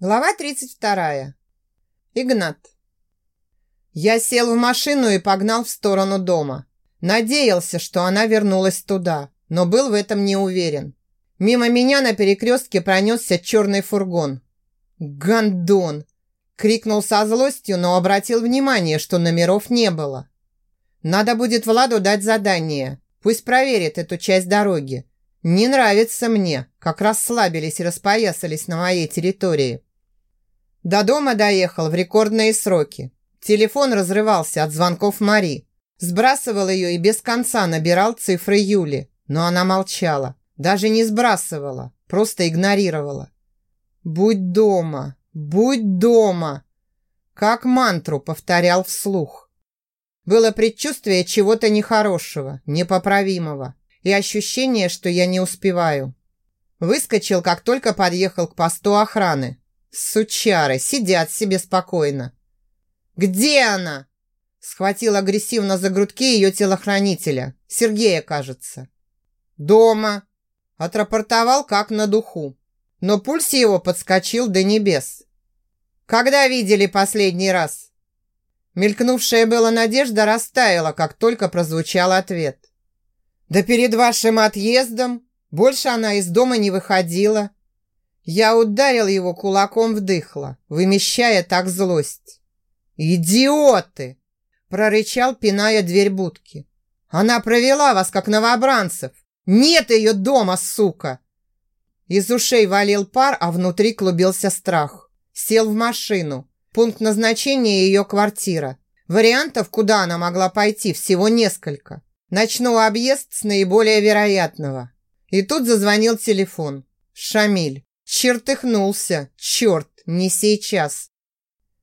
Глава 32. Игнат. Я сел в машину и погнал в сторону дома. Надеялся, что она вернулась туда, но был в этом не уверен. Мимо меня на перекрестке пронесся черный фургон. «Гондон!» – крикнул со злостью, но обратил внимание, что номеров не было. «Надо будет Владу дать задание. Пусть проверит эту часть дороги. Не нравится мне, как расслабились и распоясались на моей территории». До дома доехал в рекордные сроки. Телефон разрывался от звонков Мари. Сбрасывал ее и без конца набирал цифры Юли, но она молчала. Даже не сбрасывала, просто игнорировала. «Будь дома! Будь дома!» Как мантру повторял вслух. Было предчувствие чего-то нехорошего, непоправимого и ощущение, что я не успеваю. Выскочил, как только подъехал к посту охраны, Сучары сидят себе спокойно. «Где она?» Схватил агрессивно за грудки ее телохранителя. Сергея, кажется. «Дома!» Отрапортовал как на духу. Но пульс его подскочил до небес. «Когда видели последний раз?» Мелькнувшая была надежда растаяла, как только прозвучал ответ. «Да перед вашим отъездом больше она из дома не выходила. Я ударил его кулаком в дыхло, вымещая так злость. «Идиоты!» – прорычал, пиная дверь будки. «Она провела вас, как новобранцев! Нет ее дома, сука!» Из ушей валил пар, а внутри клубился страх. Сел в машину. Пункт назначения ее квартира. Вариантов, куда она могла пойти, всего несколько. Начну объезд с наиболее вероятного. И тут зазвонил телефон. Шамиль. Чертыхнулся. Черт, не сейчас.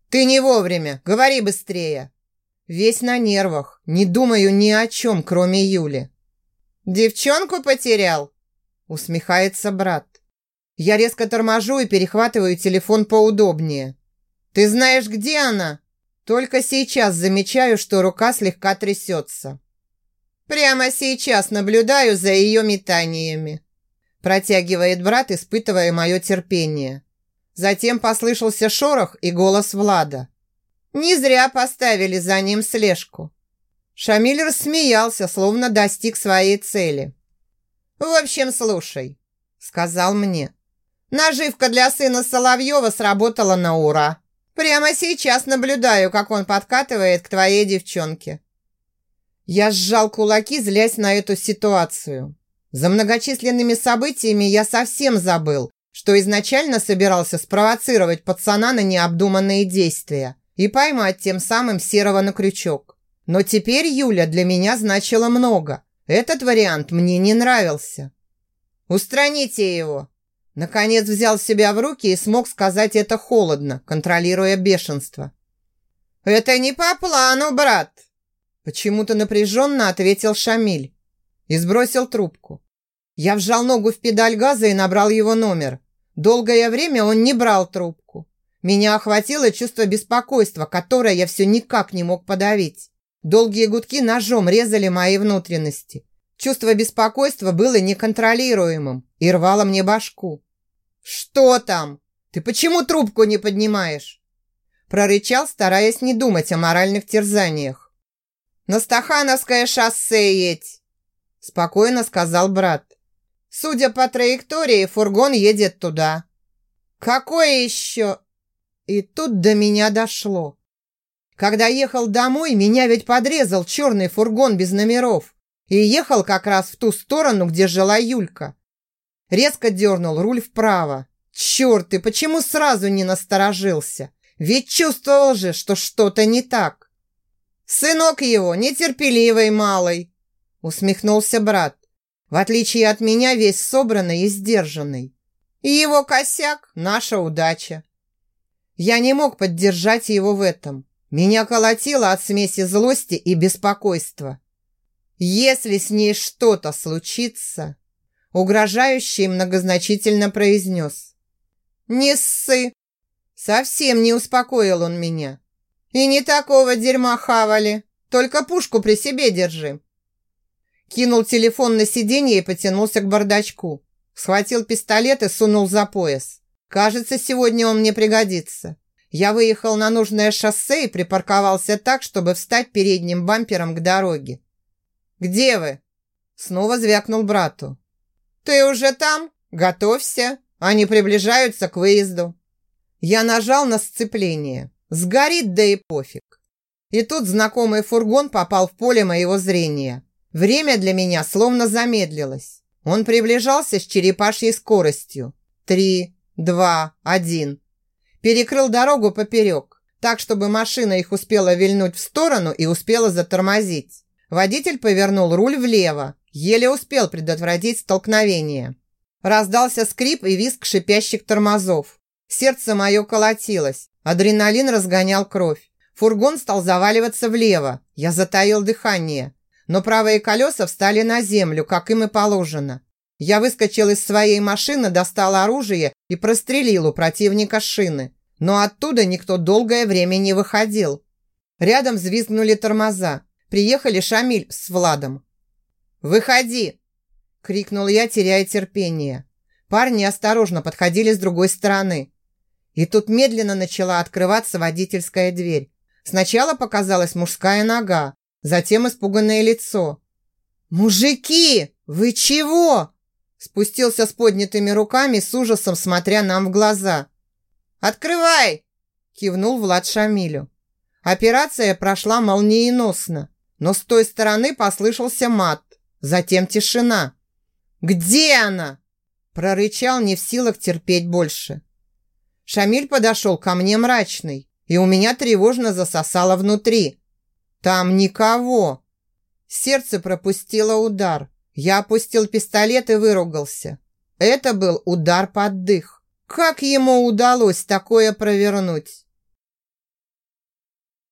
Ты не вовремя. Говори быстрее. Весь на нервах. Не думаю ни о чем, кроме Юли. Девчонку потерял? Усмехается брат. Я резко торможу и перехватываю телефон поудобнее. Ты знаешь, где она? Только сейчас замечаю, что рука слегка трясется. Прямо сейчас наблюдаю за ее метаниями. Протягивает брат, испытывая мое терпение. Затем послышался шорох и голос Влада. Не зря поставили за ним слежку. Шамиль рассмеялся, словно достиг своей цели. «В общем, слушай», — сказал мне. «Наживка для сына Соловьева сработала на ура. Прямо сейчас наблюдаю, как он подкатывает к твоей девчонке». Я сжал кулаки, злясь на эту ситуацию. За многочисленными событиями я совсем забыл, что изначально собирался спровоцировать пацана на необдуманные действия и поймать тем самым Серого на крючок. Но теперь Юля для меня значила много. Этот вариант мне не нравился. «Устраните его!» Наконец взял себя в руки и смог сказать это холодно, контролируя бешенство. «Это не по плану, брат!» Почему-то напряженно ответил Шамиль и сбросил трубку. Я вжал ногу в педаль газа и набрал его номер. Долгое время он не брал трубку. Меня охватило чувство беспокойства, которое я все никак не мог подавить. Долгие гудки ножом резали мои внутренности. Чувство беспокойства было неконтролируемым и рвало мне башку. «Что там? Ты почему трубку не поднимаешь?» Прорычал, стараясь не думать о моральных терзаниях. «На Стахановское шоссе едь!» Спокойно сказал брат. Судя по траектории, фургон едет туда. Какое еще? И тут до меня дошло. Когда ехал домой, меня ведь подрезал черный фургон без номеров. И ехал как раз в ту сторону, где жила Юлька. Резко дернул руль вправо. Черт, и почему сразу не насторожился? Ведь чувствовал же, что что-то не так. Сынок его, нетерпеливый малый, усмехнулся брат в отличие от меня, весь собранный и сдержанный. И его косяк – наша удача. Я не мог поддержать его в этом. Меня колотило от смеси злости и беспокойства. Если с ней что-то случится, угрожающий многозначительно произнес. «Не ссы!» Совсем не успокоил он меня. «И не такого дерьма хавали, только пушку при себе держи. Кинул телефон на сиденье и потянулся к бардачку. Схватил пистолет и сунул за пояс. Кажется, сегодня он мне пригодится. Я выехал на нужное шоссе и припарковался так, чтобы встать передним бампером к дороге. «Где вы?» Снова звякнул брату. «Ты уже там? Готовься. Они приближаются к выезду». Я нажал на сцепление. Сгорит, да и пофиг. И тут знакомый фургон попал в поле моего зрения. Время для меня словно замедлилось. Он приближался с черепашьей скоростью. Три, два, один. Перекрыл дорогу поперек, так, чтобы машина их успела вильнуть в сторону и успела затормозить. Водитель повернул руль влево, еле успел предотвратить столкновение. Раздался скрип и визг шипящих тормозов. Сердце мое колотилось, адреналин разгонял кровь. Фургон стал заваливаться влево. Я затаил дыхание. Но правые колеса встали на землю, как им и положено. Я выскочил из своей машины, достал оружие и прострелил у противника шины. Но оттуда никто долгое время не выходил. Рядом взвизгнули тормоза. Приехали Шамиль с Владом. «Выходи!» – крикнул я, теряя терпение. Парни осторожно подходили с другой стороны. И тут медленно начала открываться водительская дверь. Сначала показалась мужская нога, затем испуганное лицо. «Мужики, вы чего?» Спустился с поднятыми руками, с ужасом смотря нам в глаза. «Открывай!» Кивнул Влад Шамилю. Операция прошла молниеносно, но с той стороны послышался мат, затем тишина. «Где она?» Прорычал, не в силах терпеть больше. Шамиль подошел ко мне мрачный и у меня тревожно засосало внутри. Там никого. Сердце пропустило удар. Я опустил пистолет и выругался. Это был удар под дых. Как ему удалось такое провернуть?